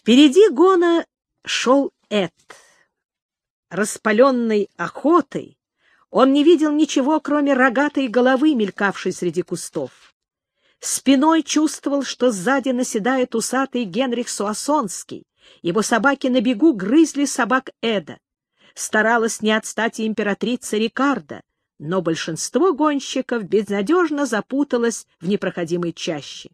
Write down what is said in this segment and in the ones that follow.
Впереди гона шел Эд. Распаленный охотой, он не видел ничего, кроме рогатой головы, мелькавшей среди кустов. Спиной чувствовал, что сзади наседает усатый Генрих Суассонский. Его собаки на бегу грызли собак Эда. Старалась не отстать и императрица Рикарда, но большинство гонщиков безнадежно запуталось в непроходимой чаще.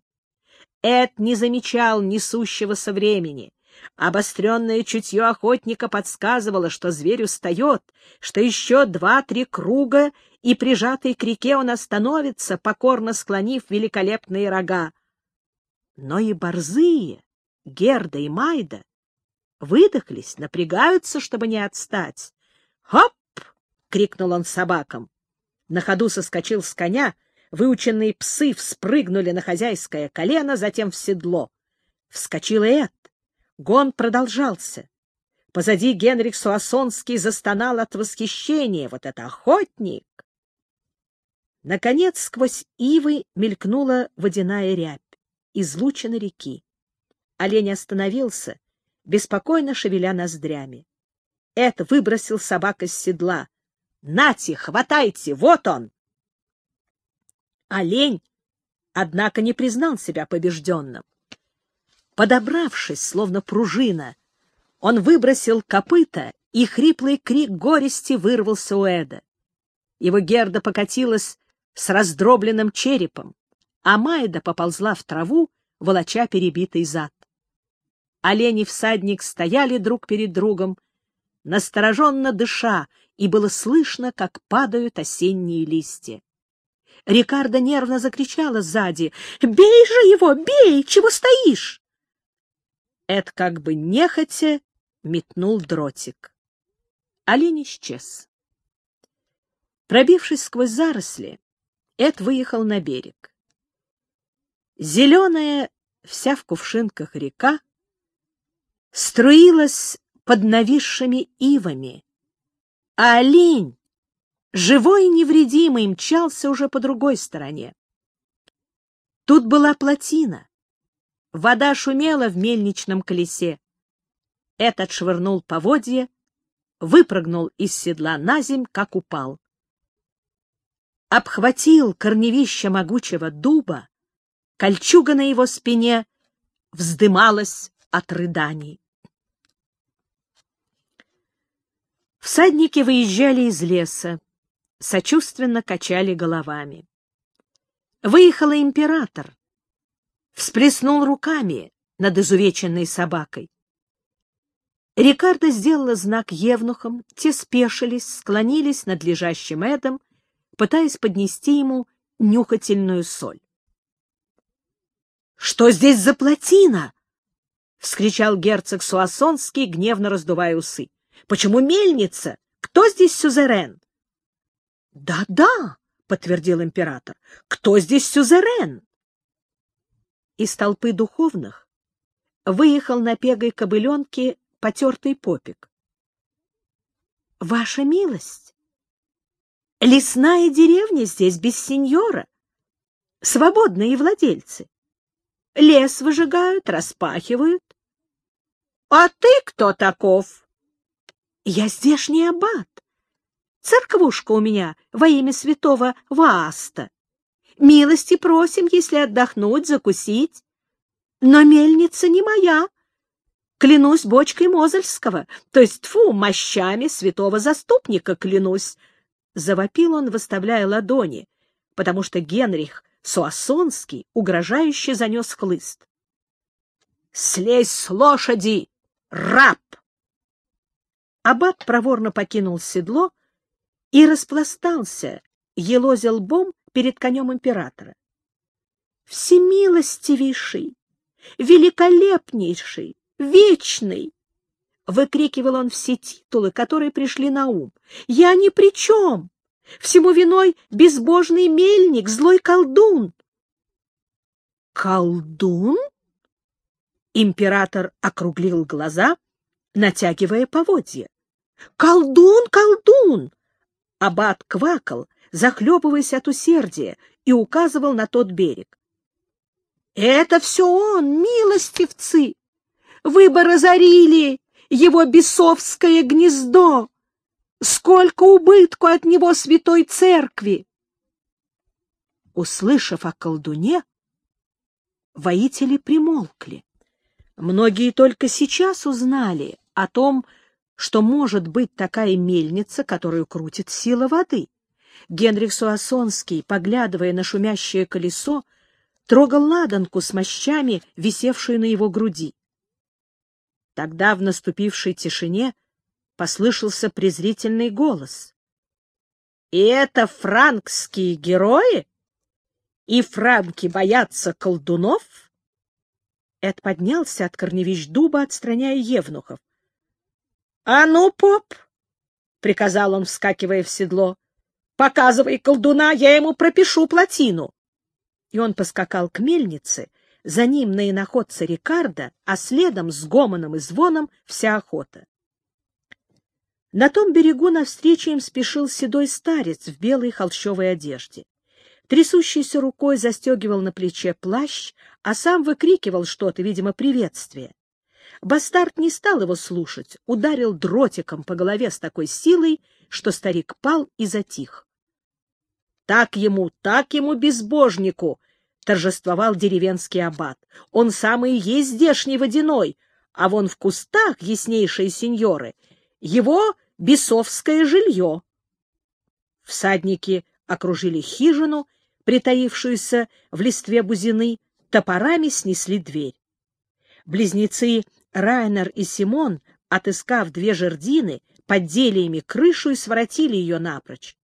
Эд не замечал несущегося времени. Обостренное чутье охотника подсказывало, что зверь устает, что еще два-три круга, и прижатый к реке он остановится, покорно склонив великолепные рога. Но и борзые, Герда и Майда, выдохлись, напрягаются, чтобы не отстать. «Хоп!» — крикнул он собакам. На ходу соскочил с коня, выученные псы вспрыгнули на хозяйское колено, затем в седло. Вскочил Эд. Гон продолжался. Позади Генрих Суассонский застонал от восхищения. Вот это охотник! Наконец, сквозь ивы мелькнула водяная рябь, излучина реки. Олень остановился, беспокойно шевеля ноздрями. Эд выбросил собак из седла. Нате, хватайте, вот он! Олень, однако, не признал себя побежденным. Подобравшись, словно пружина, он выбросил копыта, и хриплый крик горести вырвался у Эда. Его герда покатилась с раздробленным черепом, а Майда поползла в траву, волоча перебитый зад. Олень и всадник стояли друг перед другом, настороженно дыша, и было слышно, как падают осенние листья. Рикардо нервно закричала сзади. «Бей же его! Бей! Чего стоишь?» Эд как бы нехотя метнул дротик. Олень исчез. Пробившись сквозь заросли, Эд выехал на берег. Зеленая, вся в кувшинках река, струилась под нависшими ивами, а олень, живой и невредимый, мчался уже по другой стороне. Тут была плотина. Вода шумела в мельничном колесе. Этот швырнул поводье, выпрыгнул из седла на земь, как упал. Обхватил корневище могучего дуба, кольчуга на его спине вздымалась от рыданий. Всадники выезжали из леса, сочувственно качали головами. Выехал император, всплеснул руками над изувеченной собакой. Рикардо сделала знак евнухам, те спешились, склонились над лежащим Эдом, пытаясь поднести ему нюхательную соль. — Что здесь за плотина? — вскричал герцог Суассонский, гневно раздувая усы. Почему мельница? Кто здесь сюзерен? Да, — Да-да, — подтвердил император. — Кто здесь сюзерен? Из толпы духовных выехал на пегой кобыленке потертый попик. — Ваша милость, лесная деревня здесь без сеньора, свободные владельцы. Лес выжигают, распахивают. — А ты кто таков? Я здешний аббат. Церквушка у меня во имя святого Вааста. Милости просим, если отдохнуть, закусить. Но мельница не моя. Клянусь бочкой Мозельского, то есть, фу, мощами святого заступника клянусь. Завопил он, выставляя ладони, потому что Генрих Суассонский угрожающе занес хлыст. — Слезь с лошади, раб! Аббат проворно покинул седло и распластался, елозя лбом перед конем императора. «Всемилостивейший, великолепнейший, вечный!» Выкрикивал он все титулы, которые пришли на ум. «Я ни при чем! Всему виной безбожный мельник, злой колдун!» «Колдун?» Император округлил глаза, натягивая поводья. «Колдун, колдун!» Аббат квакал, захлебываясь от усердия, и указывал на тот берег. «Это все он, милостивцы! вы бы разорили его бесовское гнездо! Сколько убытку от него святой церкви! Услышав о колдуне, воители примолкли. Многие только сейчас узнали о том, что может быть такая мельница, которую крутит сила воды. Генрих Суассонский, поглядывая на шумящее колесо, трогал ладанку с мощами, висевшую на его груди. Тогда в наступившей тишине послышался презрительный голос. — И это франкские герои? И франки боятся колдунов? Эд поднялся от корневищ дуба, отстраняя евнухов. — А ну, поп! — приказал он, вскакивая в седло. — Показывай колдуна, я ему пропишу плотину. И он поскакал к мельнице, за ним на иноходца Рикардо, а следом с гомоном и звоном вся охота. На том берегу навстречу им спешил седой старец в белой холщовой одежде трясущейся рукой застегивал на плече плащ, а сам выкрикивал что-то, видимо, приветствие. Бастард не стал его слушать, ударил дротиком по голове с такой силой, что старик пал и затих. — Так ему, так ему, безбожнику! — торжествовал деревенский аббат. — Он самый есть здешний водяной, а вон в кустах, яснейшие сеньоры, его бесовское жилье. Всадники окружили хижину притаившуюся в листве бузины, топорами снесли дверь. Близнецы Райнер и Симон, отыскав две жердины, поддели ими крышу и своротили ее напрочь.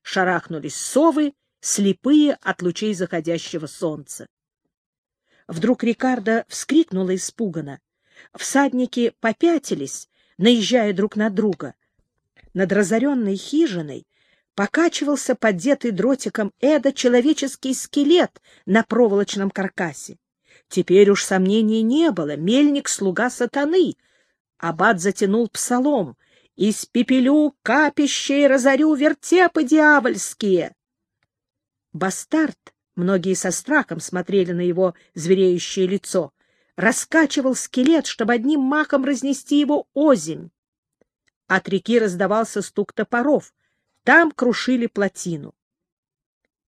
Шарахнулись совы, слепые от лучей заходящего солнца. Вдруг Рикардо вскрикнула испуганно. Всадники попятились, наезжая друг на друга. Над разоренной хижиной покачивался поддетый дротиком Эда человеческий скелет на проволочном каркасе. Теперь уж сомнений не было, мельник — слуга сатаны. Аббат затянул псалом. «Испепелю капище и разорю вертепы дьявольские!» Бастард, многие со страхом смотрели на его звереющее лицо, раскачивал скелет, чтобы одним махом разнести его озимь. От реки раздавался стук топоров — там крушили плотину.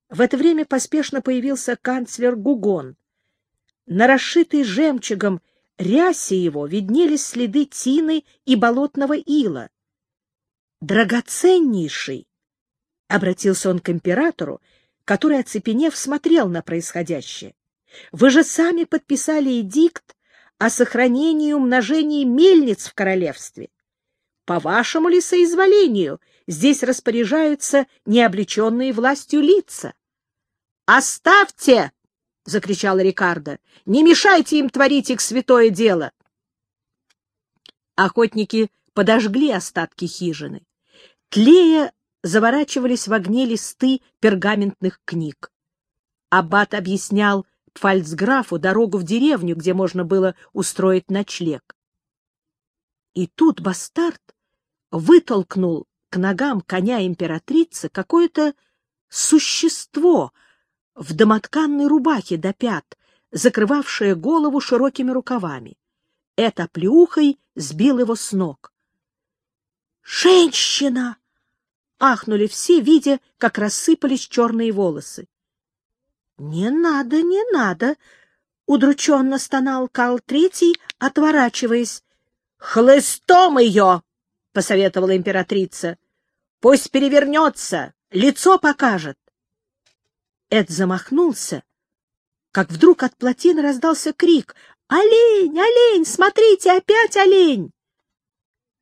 В это время поспешно появился канцлер Гугон. На расшитой жемчугом рясе его виднелись следы тины и болотного ила. «Драгоценнейший!» — обратился он к императору, который, оцепенев, смотрел на происходящее. «Вы же сами подписали эдикт о сохранении и умножении мельниц в королевстве. По вашему ли соизволению здесь распоряжаются необлеченные властью лица? «Оставьте!» — закричал Рикардо. «Не мешайте им творить их святое дело!» Охотники подожгли остатки хижины. Тлея заворачивались в огне листы пергаментных книг. Аббат объяснял фальцграфу дорогу в деревню, где можно было устроить ночлег. И тут бастард вытолкнул к ногам коня императрицы какое-то существо в домотканной рубахе до пят, закрывавшее голову широкими рукавами. Это плюхой сбил его с ног. «Женщина!» — ахнули все, видя, как рассыпались черные волосы. «Не надо, не надо!» — удрученно стонал Карл Третий, отворачиваясь. «Хлыстом ее!» — посоветовала императрица. Пусть перевернется, лицо покажет. Эд замахнулся, как вдруг от плотины раздался крик «Олень! Олень! Смотрите, опять олень!»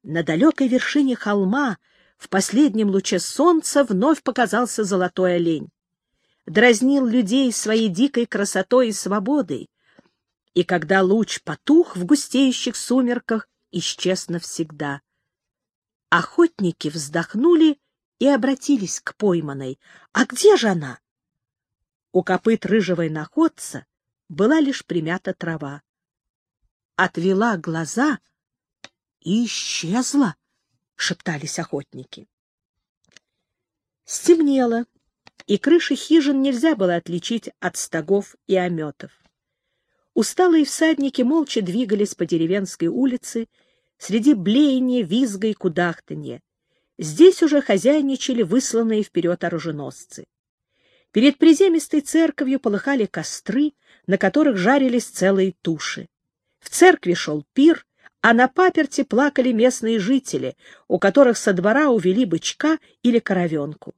На далекой вершине холма в последнем луче солнца вновь показался золотой олень. Дразнил людей своей дикой красотой и свободой, и когда луч потух в густеющих сумерках, исчез навсегда. Охотники вздохнули и обратились к пойманной. А где же она? У копыт рыжего находца была лишь примята трава. Отвела глаза и исчезла, — шептались охотники. Стемнело, и крыши хижин нельзя было отличить от стогов и ометов. Усталые всадники молча двигались по деревенской улице среди блеяния, визга и кудахтанья. Здесь уже хозяйничали высланные вперед оруженосцы. Перед приземистой церковью полыхали костры, на которых жарились целые туши. В церкви шел пир, а на паперти плакали местные жители, у которых со двора увели бычка или коровенку.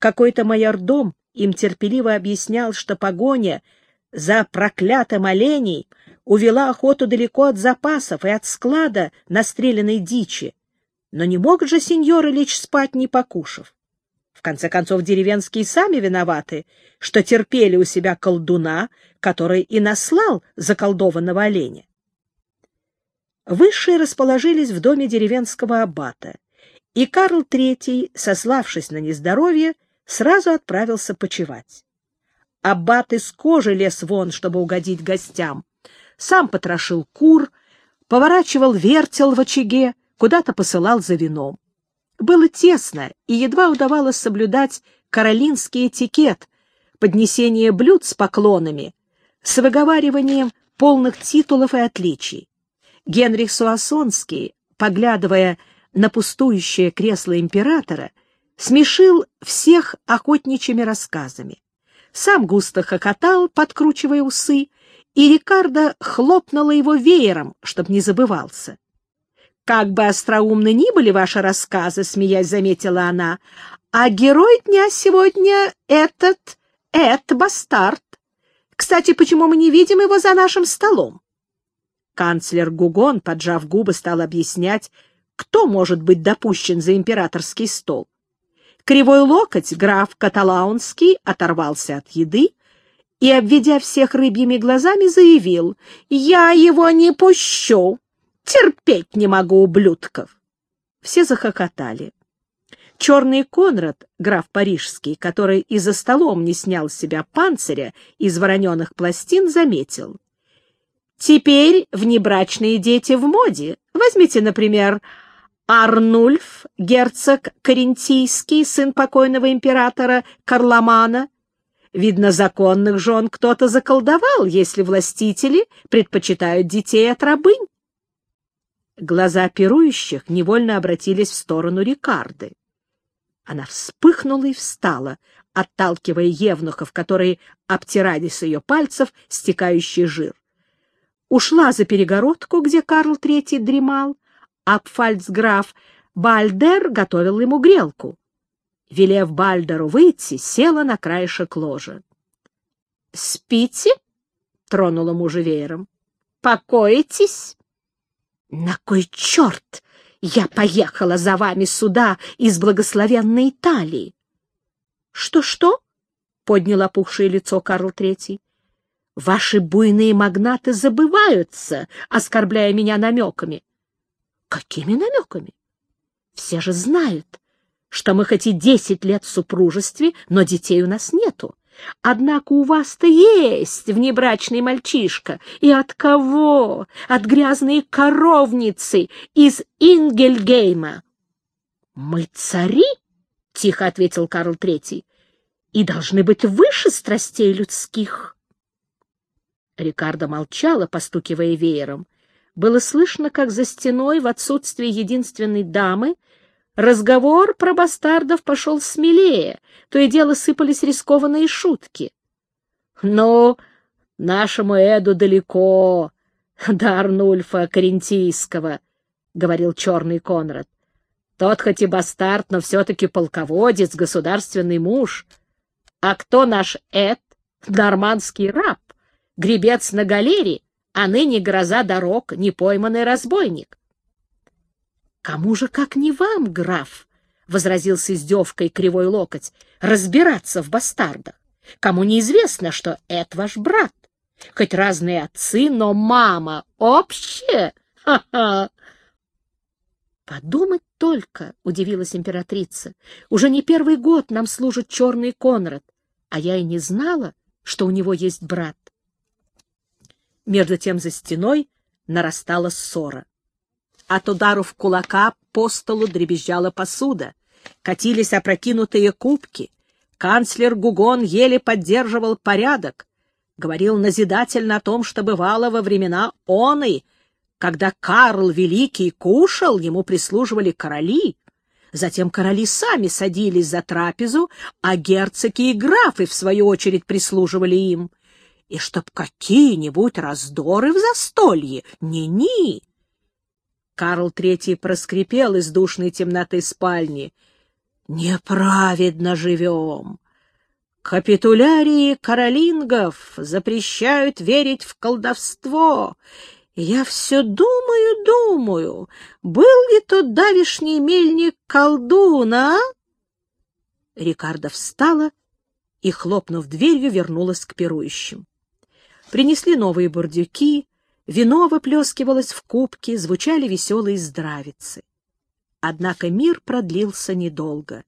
Какой-то майордом им терпеливо объяснял, что погоня за проклятым оленей увела охоту далеко от запасов и от склада настреленной дичи. Но не могут же сеньоры лечь спать, не покушав. Конце концов, деревенские сами виноваты, что терпели у себя колдуна, который и наслал заколдованного оленя. Высшие расположились в доме деревенского аббата, и Карл III, сославшись на нездоровье, сразу отправился почевать. Аббат из кожи лез вон, чтобы угодить гостям. Сам потрошил кур, поворачивал вертел в очаге, куда-то посылал за вином. Было тесно, и едва удавалось соблюдать каролинский этикет, поднесение блюд с поклонами, с выговариванием полных титулов и отличий. Генрих Суассонский, поглядывая на пустующее кресло императора, смешил всех охотничьими рассказами. Сам густо хохотал, подкручивая усы, и Рикардо хлопнула его веером, чтоб не забывался. «Как бы остроумны ни были ваши рассказы», — смеясь заметила она, «а герой дня сегодня этот, этот бастард. Кстати, почему мы не видим его за нашим столом?» Канцлер Гугон, поджав губы, стал объяснять, кто может быть допущен за императорский стол. Кривой локоть граф Каталаунский оторвался от еды и, обведя всех рыбьими глазами, заявил, «Я его не пущу! Терпеть не могу ублюдков!» Все захохотали. Черный Конрад, граф Парижский, который и за столом не снял с себя панциря из вороненых пластин, заметил. Теперь внебрачные дети в моде. Возьмите, например, Арнульф, герцог Карентийский, сын покойного императора Карломана. Видно, законных жен кто-то заколдовал, если властители предпочитают детей от рабынь. Глаза пирующих невольно обратились в сторону Рикарды. Она вспыхнула и встала, отталкивая евнухов, которые обтирали с ее пальцев стекающий жир ушла за перегородку, где Карл III дремал, а пфальцграф Бальдер готовил ему грелку. Велев Бальдеру выйти, села на краешек ложа. — Спите? — тронула мужа веером. — Покоитесь? — На кой черт я поехала за вами сюда из благословенной Италии? Что — Что-что? — поднял опухшее лицо Карл Третий. Ваши буйные магнаты забываются, оскорбляя меня намеками. Какими намеками? Все же знают, что мы хоть и десять лет в супружестве, но детей у нас нету. Однако у вас-то есть внебрачный мальчишка. И от кого? От грязной коровницы из Ингельгейма. — Мы цари, — тихо ответил Карл Третий, — и должны быть выше страстей людских. Рикардо молчала, постукивая веером. Было слышно, как за стеной, в отсутствие единственной дамы, разговор про бастардов пошел смелее, то и дело сыпались рискованные шутки. — Ну, нашему Эду далеко, до Арнульфа Карентийского, — говорил черный Конрад. Тот хоть и бастард, но все-таки полководец, государственный муж. А кто наш Эд? Нормандский раб гребец на галере, а ныне гроза дорог, непойманный разбойник. — Кому же, как не вам, граф, — возразил с издевкой кривой локоть, — разбираться в бастардах? Кому неизвестно, что это ваш брат? Хоть разные отцы, но мама общая? Ха-ха! Подумать только, — удивилась императрица, — уже не первый год нам служит черный Конрад, а я и не знала, что у него есть брат. Между тем за стеной нарастала ссора. От ударов кулака по столу дребезжала посуда, катились опрокинутые кубки. Канцлер Гугон еле поддерживал порядок. говорил назидательно о том, что бывало во времена оны, когда Карл Великий кушал, ему прислуживали короли, затем короли сами садились за трапезу, а герцоги и графы, в свою очередь, прислуживали им. И чтоб какие-нибудь раздоры в застолье, ни-ни. Карл Третий проскрипел из душной темноты спальни. «Неправедно живем!» Капитулярии каролингов запрещают верить в колдовство. Я все думаю, думаю, был ли тот давишний мельник колдун, а? Рикардо встала и, хлопнув дверью, вернулась к пирующим. Принесли новые бурдюки, вино выплескивалось в кубки, звучали веселые здравицы. Однако мир продлился недолго.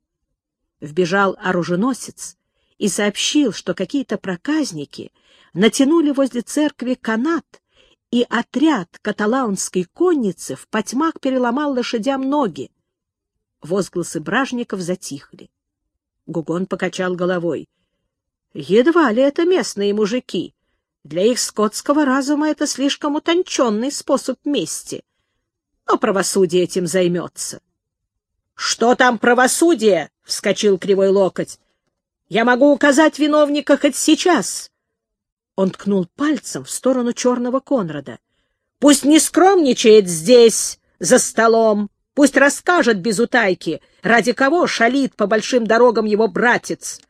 Вбежал оруженосец и сообщил, что какие-то проказники натянули возле церкви канат, и отряд каталаунской конницы в потьмах переломал лошадям ноги. Возгласы бражников затихли. Гугон покачал головой. Едва ли это местные мужики. Для их скотского разума это слишком утонченный способ мести. Но правосудие этим займется. — Что там правосудие? — вскочил кривой локоть. Я могу указать виновника хоть сейчас. Он ткнул пальцем в сторону черного Конрада. Пусть не скромничает здесь, за столом. Пусть расскажет без утайки, ради кого шалит по большим дорогам его братец.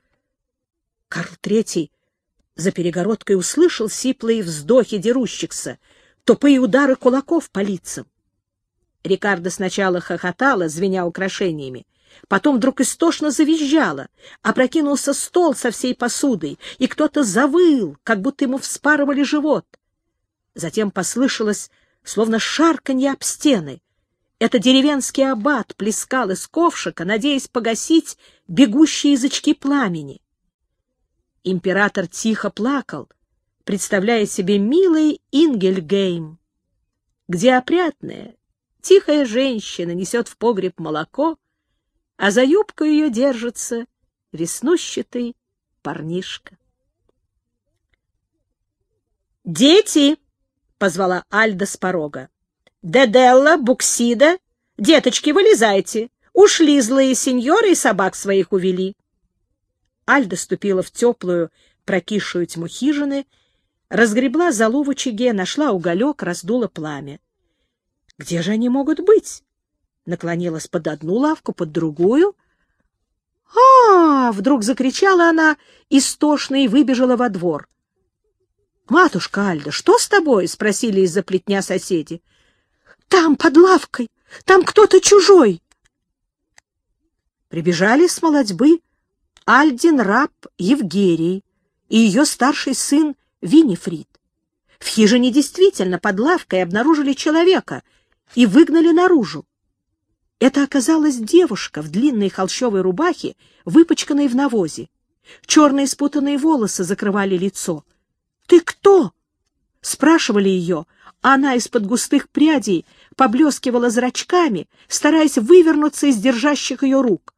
Карл Третий за перегородкой услышал сиплые вздохи дерущихся, тупые удары кулаков по лицам. Рикардо сначала хохотала, звеня украшениями, Потом вдруг истошно завизжала, опрокинулся стол со всей посудой, и кто-то завыл, как будто ему вспарывали живот. Затем послышалось, словно шарканье об стены. Это деревенский аббат плескал из ковшика, надеясь погасить бегущие язычки пламени. Император тихо плакал, представляя себе милый Ингельгейм, где опрятная, тихая женщина несет в погреб молоко, а за юбку ее держится веснущатый парнишка. «Дети!» — позвала Альда с порога. «Деделла, Буксида, деточки, вылезайте! Ушли злые сеньоры и собак своих увели!» Альда ступила в теплую, прокисшую тьму хижины, разгребла залу в очаге, нашла уголек, раздула пламя. «Где же они могут быть?» наклонилась под одну лавку, под другую. а, вдруг закричала она истошно и выбежала во двор. «Матушка Альда, что с тобой?» — спросили из-за плетня соседи. «Там, под лавкой, там кто-то чужой». Прибежали с молодьбы Альдин раб Евгерий и ее старший сын Винифрид. В хижине действительно под лавкой обнаружили человека и выгнали наружу. Это оказалась девушка в длинной холщовой рубахе, выпачканной в навозе. Черные спутанные волосы закрывали лицо. «Ты кто?» — спрашивали ее, она из-под густых прядей поблескивала зрачками, стараясь вывернуться из держащих ее рук.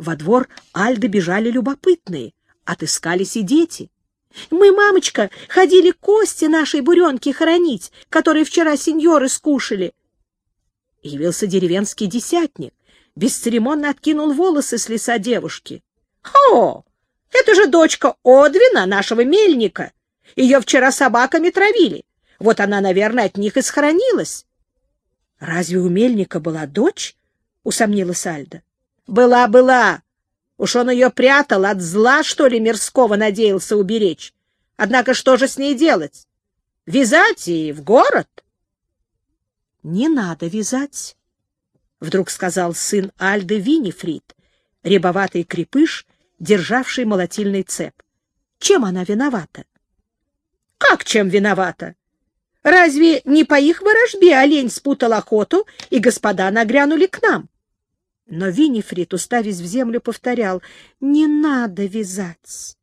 Во двор Альды бежали любопытные, отыскались и дети. «Мы, мамочка, ходили кости нашей буренки хоронить, которые вчера сеньоры скушали», Явился деревенский десятник, бесцеремонно откинул волосы с лица девушки. — О, это же дочка Одвина, нашего мельника. Ее вчера собаками травили. Вот она, наверное, от них и схоронилась. — Разве у мельника была дочь? — усомнилась Альда. — Была, была. Уж он ее прятал, от зла, что ли, мирского надеялся уберечь. Однако что же с ней делать? Вязать и в город? —— Не надо вязать, — вдруг сказал сын Альды Винифрид, рябоватый крепыш, державший молотильный цеп. — Чем она виновата? — Как чем виновата? Разве не по их ворожбе олень спутал охоту, и господа нагрянули к нам? Но Винифрид, уставясь в землю, повторял, — Не надо вязать.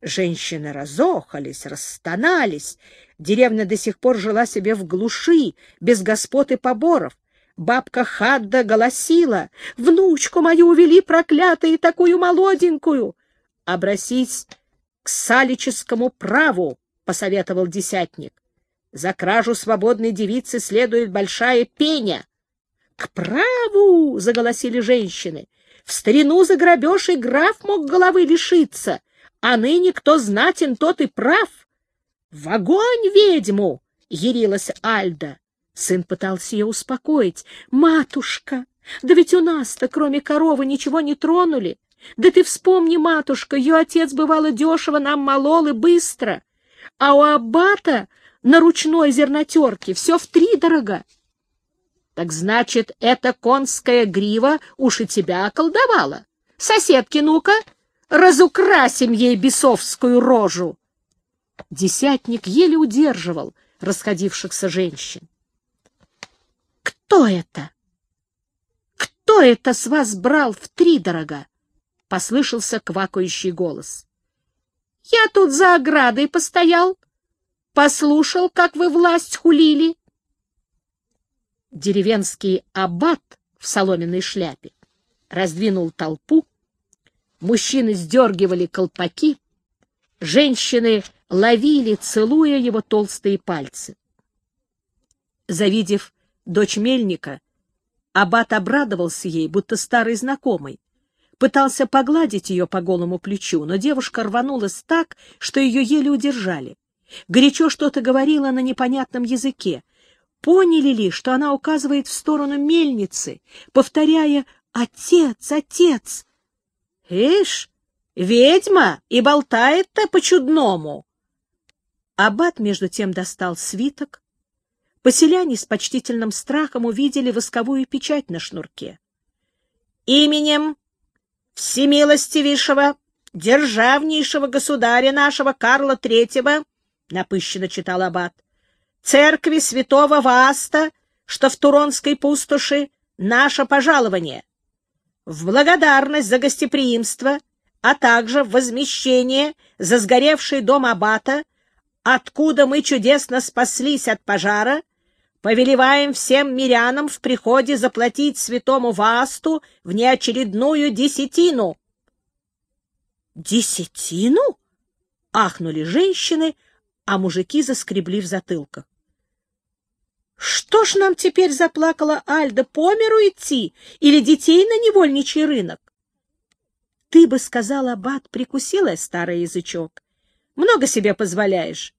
Женщины разохались, расстонались, Деревня до сих пор жила себе в глуши, без господ и поборов. Бабка Хадда голосила, «Внучку мою увели проклятые, такую молоденькую!» Обрасись к салическому праву, — посоветовал десятник. За кражу свободной девицы следует большая пеня. — К праву! — заголосили женщины. — В старину за грабеж и граф мог головы лишиться, а ныне кто знатен, тот и прав. — В огонь ведьму! — ярилась Альда. Сын пытался ее успокоить. — Матушка, да ведь у нас-то, кроме коровы, ничего не тронули. Да ты вспомни, матушка, ее отец бывало дешево нам молол и быстро, а у аббата на ручной зернотерке все втридорого. Так значит, эта конская грива уж и тебя околдовала. Соседки, ну-ка, разукрасим ей бесовскую рожу. Десятник еле удерживал расходившихся женщин. Кто это? Кто это с вас брал в три дорога? Послышался квакающий голос. Я тут за оградой постоял, послушал, как вы власть хулили. Деревенский аббат в соломенной шляпе раздвинул толпу, мужчины сдергивали колпаки, женщины ловили, целуя его толстые пальцы. Завидев дочь мельника, аббат обрадовался ей, будто старый знакомый. Пытался погладить ее по голому плечу, но девушка рванулась так, что ее еле удержали. Горячо что-то говорила на непонятном языке. Поняли ли, что она указывает в сторону мельницы, повторяя «Отец, отец!» «Ишь, ведьма и болтает-то по-чудному!» Аббат, между тем, достал свиток. Поселяне с почтительным страхом увидели восковую печать на шнурке. «Именем всемилостивейшего, державнейшего государя нашего Карла Третьего — напыщенно читал аббат, — «церкви святого Вааста, что в Туронской пустоши, наше пожалование. В благодарность за гостеприимство, а также возмещение за сгоревший дом аббата, откуда мы чудесно спаслись от пожара, повелеваем всем мирянам в приходе заплатить святому Ваасту внеочередную десятину». «Десятину?» — ахнули женщины, а мужики заскребли в затылках. Что ж нам теперь заплакала Альда, по миру идти или детей на невольничий рынок? Ты бы сказала, Аббат, прикусила старый язычок. Много себе позволяешь.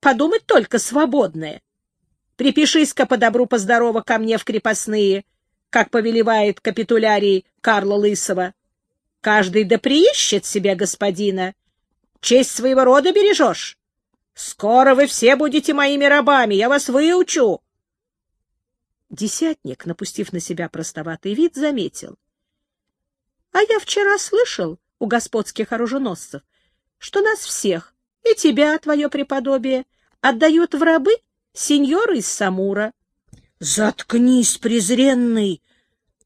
Подумать только свободное. Припишись-ка по добру, по здорову ко мне в крепостные, как повелевает капитулярий Карла Лысого. Каждый да приищет себе господина. Честь своего рода бережешь. Скоро вы все будете моими рабами, я вас выучу. Десятник, напустив на себя простоватый вид, заметил. — А я вчера слышал у господских оруженосцев, что нас всех, и тебя, твое преподобие, отдают в рабы сеньоры из Самура. — Заткнись, презренный!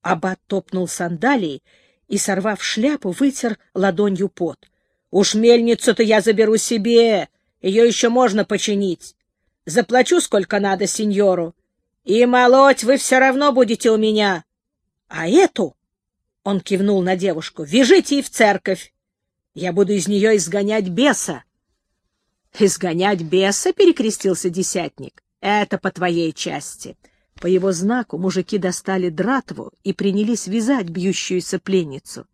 Аббат топнул сандалией и, сорвав шляпу, вытер ладонью пот. — Уж мельницу-то я заберу себе! Ее еще можно починить. Заплачу сколько надо сеньору. И молоть вы все равно будете у меня. А эту, — он кивнул на девушку, — вяжите и в церковь. Я буду из нее изгонять беса. — Изгонять беса? — перекрестился десятник. — Это по твоей части. По его знаку мужики достали дратву и принялись вязать бьющуюся пленницу.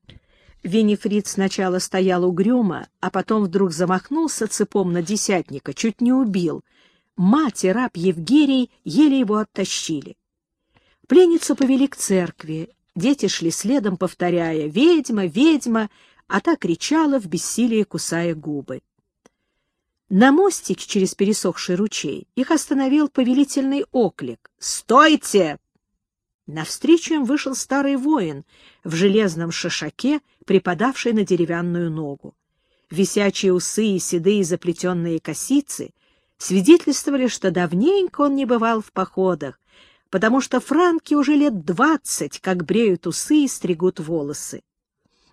Винифрид сначала стоял угрюмо, а потом вдруг замахнулся цепом на десятника, чуть не убил. Мать и раб Евгерий еле его оттащили. Пленницу повели к церкви. Дети шли следом, повторяя «Ведьма! Ведьма!», а та кричала в бессилии, кусая губы. На мостике через пересохший ручей их остановил повелительный оклик. «Стойте!» Навстречу им вышел старый воин в железном шишаке, припадавший на деревянную ногу. Висячие усы и седые заплетенные косицы свидетельствовали, что давненько он не бывал в походах, потому что франки уже лет двадцать, как бреют усы и стригут волосы.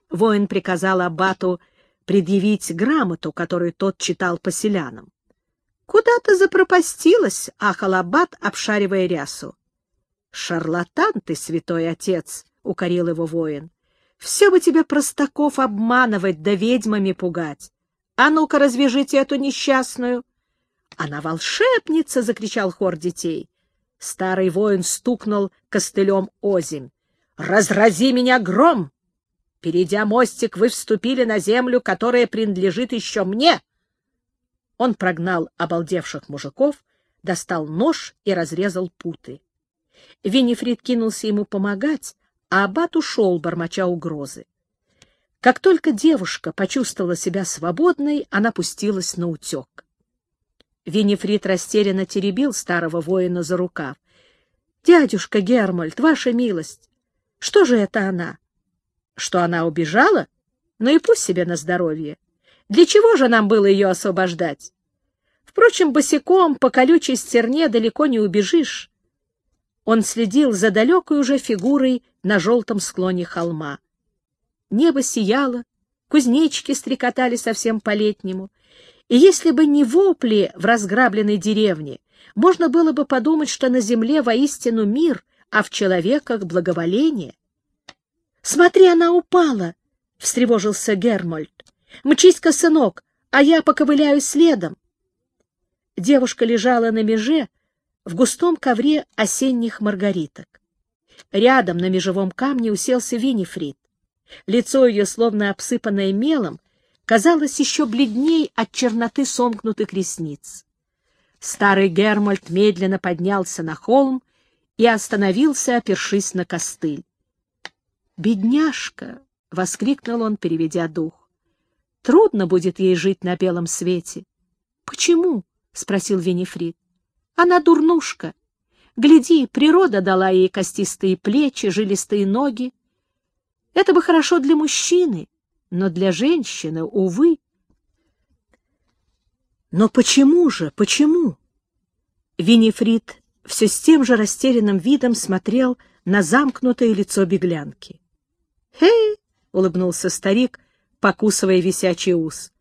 Воин приказал аббату предъявить грамоту, которую тот читал поселянам. — Куда ты запропастилась? — ахал аббат, обшаривая рясу. «Шарлатан ты, святой отец!» — укорил его воин. «Все бы тебе простаков обманывать да ведьмами пугать. А ну-ка, развяжите эту несчастную. Она волшебница! — закричал хор детей. Старый воин стукнул костылем озимь. «Разрази меня гром! Перейдя мостик, вы вступили на землю, которая принадлежит еще мне!» Он прогнал обалдевших мужиков, достал нож и разрезал путы. Винифрид кинулся ему помогать, а аббат ушел, бормоча угрозы. Как только девушка почувствовала себя свободной, она пустилась на утек. Винифрид растерянно теребил старого воина за рукав. — Дядюшка Гермальд, ваша милость, что же это она? Что она убежала? Ну и пусть себе на здоровье. Для чего же нам было ее освобождать? Впрочем, босиком по колючей стерне далеко не убежишь. Он следил за далекой уже фигурой на желтом склоне холма. Небо сияло, кузнечки стрекотали совсем по-летнему, и если бы не вопли в разграбленной деревне, можно было бы подумать, что на земле воистину мир, а в человеках благоволение. «Смотри, она упала!» — встревожился Гермольд. «Мчись-ка, сынок, а я поковыляю следом». Девушка лежала на меже в густом ковре осенних маргариток. Рядом на межевом камне уселся Винифрид. Лицо ее, словно обсыпанное мелом, казалось еще бледней от черноты сомкнутых ресниц. Старый Гермольд медленно поднялся на холм и остановился, опершись на костыль. «Бедняжка!» — воскликнул он, переведя дух. «Трудно будет ей жить на белом свете». «Почему?» — спросил Венефрид. «Она дурнушка. Гляди, природа дала ей костистые плечи, жилистые ноги, это бы хорошо для мужчины, но для женщины, увы. Но почему же, почему? Винифрид все с тем же растерянным видом смотрел на замкнутое лицо беглянки. «Хей!» — улыбнулся старик, покусывая висячий ус.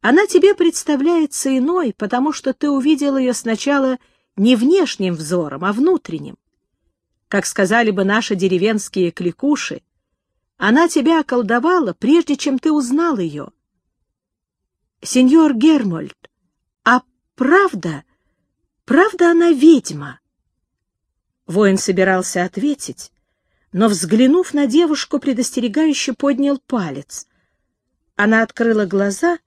«Она тебе представляется иной, потому что ты увидел ее сначала не внешним взором, а внутренним. Как сказали бы наши деревенские кликуши, она тебя околдовала, прежде чем ты узнал ее. Сеньор Гермольд, а правда, правда она ведьма? Воин собирался ответить, но, взглянув на девушку, предостерегающе поднял палец. Она открыла глаза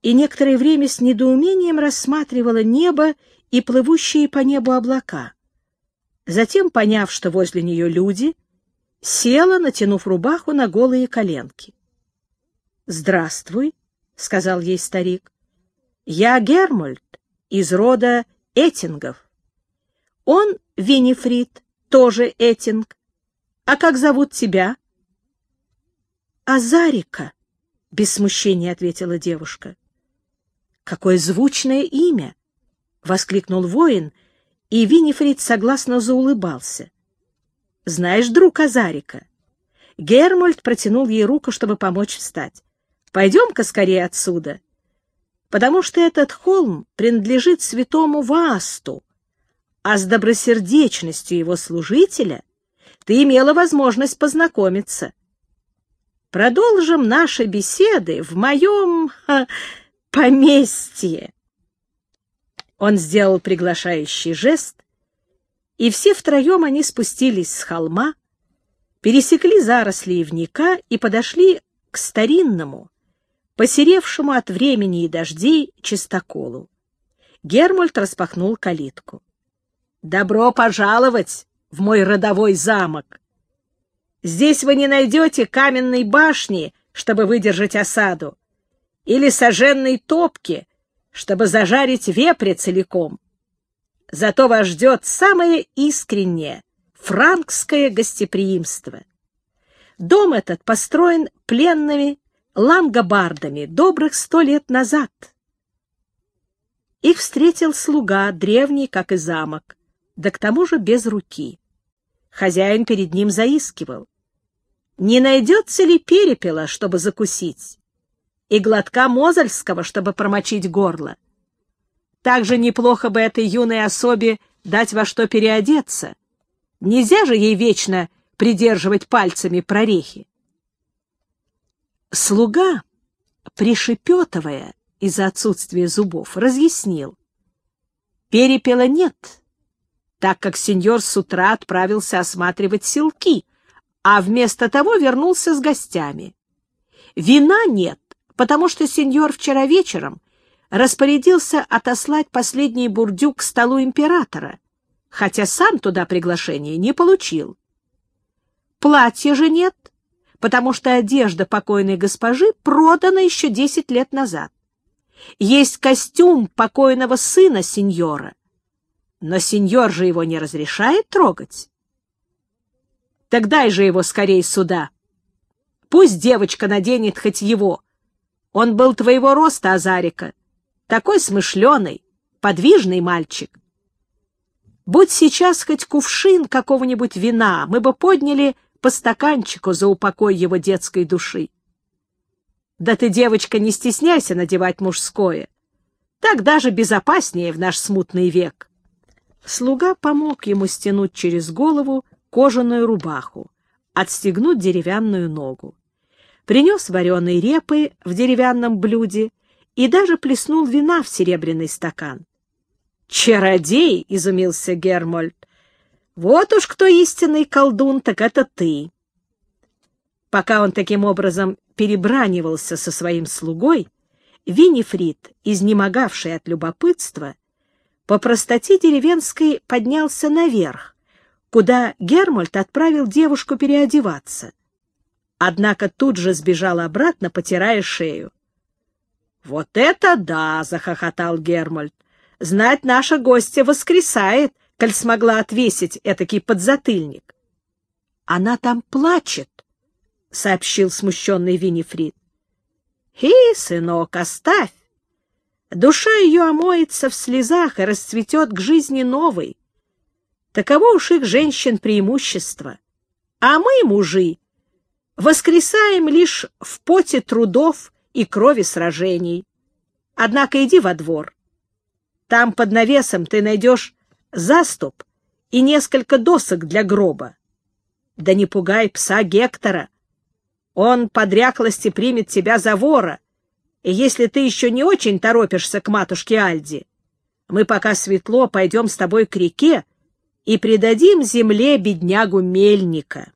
и некоторое время с недоумением рассматривала небо и плывущие по небу облака. Затем, поняв, что возле нее люди, села, натянув рубаху на голые коленки. — Здравствуй, — сказал ей старик. — Я Гермольд из рода Этингов. Он Винифрид, тоже Этинг. А как зовут тебя? — Азарика, — без смущения ответила девушка. — Какое звучное имя! — воскликнул воин, и Винифрид согласно заулыбался. Знаешь, друг Азарика?» Гермольд протянул ей руку, чтобы помочь встать. «Пойдем-ка скорее отсюда, потому что этот холм принадлежит святому Васту, а с добросердечностью его служителя ты имела возможность познакомиться. Продолжим наши беседы в моем ха, поместье». Он сделал приглашающий жест, и все втроем они спустились с холма, пересекли заросли ивника и подошли к старинному, посеревшему от времени и дождей чистоколу. Гермольд распахнул калитку. «Добро пожаловать в мой родовой замок! Здесь вы не найдете каменной башни, чтобы выдержать осаду, или соженной топки, чтобы зажарить вепря целиком. Зато вас ждет самое искреннее франкское гостеприимство. Дом этот построен пленными лангобардами добрых сто лет назад. Их встретил слуга, древний, как и замок, да к тому же без руки. Хозяин перед ним заискивал. Не найдется ли перепела, чтобы закусить, и глотка мозольского, чтобы промочить горло? Также неплохо бы этой юной особе дать во что переодеться. Нельзя же ей вечно придерживать пальцами прорехи. Слуга, пришепетывая из-за отсутствия зубов, разъяснил. Перепела нет, так как сеньор с утра отправился осматривать селки, а вместо того вернулся с гостями. Вина нет, потому что сеньор вчера вечером распорядился отослать последний бурдюк к столу императора, хотя сам туда приглашение не получил. Платья же нет, потому что одежда покойной госпожи продана еще десять лет назад. Есть костюм покойного сына сеньора, но сеньор же его не разрешает трогать. Так дай же его скорее сюда. Пусть девочка наденет хоть его. Он был твоего роста, Азарика, такой смышленый, подвижный мальчик. Будь сейчас хоть кувшин какого-нибудь вина, мы бы подняли по стаканчику за упокой его детской души. Да ты, девочка, не стесняйся надевать мужское. Так даже безопаснее в наш смутный век. Слуга помог ему стянуть через голову кожаную рубаху, отстегнуть деревянную ногу. Принес вареные репы в деревянном блюде и даже плеснул вина в серебряный стакан. «Чародей!» — изумился Гермольд. «Вот уж кто истинный колдун, так это ты!» Пока он таким образом перебранивался со своим слугой, Винифрид, изнемогавший от любопытства, по простоте деревенской поднялся наверх, куда Гермольд отправил девушку переодеваться. Однако тут же сбежал обратно, потирая шею. — Вот это да! — захохотал Гермольд. Знать, наша гостья воскресает, коль смогла отвесить этакий подзатыльник. — Она там плачет, — сообщил смущенный Винифрид. — Хи, сынок, оставь! Душа ее омоется в слезах и расцветет к жизни новой. Таково уж их женщин преимущество. А мы, мужи, воскресаем лишь в поте трудов и крови сражений. Однако иди во двор. Там под навесом ты найдешь заступ и несколько досок для гроба. Да не пугай пса Гектора. Он по дряхлости примет тебя за вора, и если ты еще не очень торопишься к матушке Альди, мы пока светло пойдем с тобой к реке и предадим земле беднягу Мельника.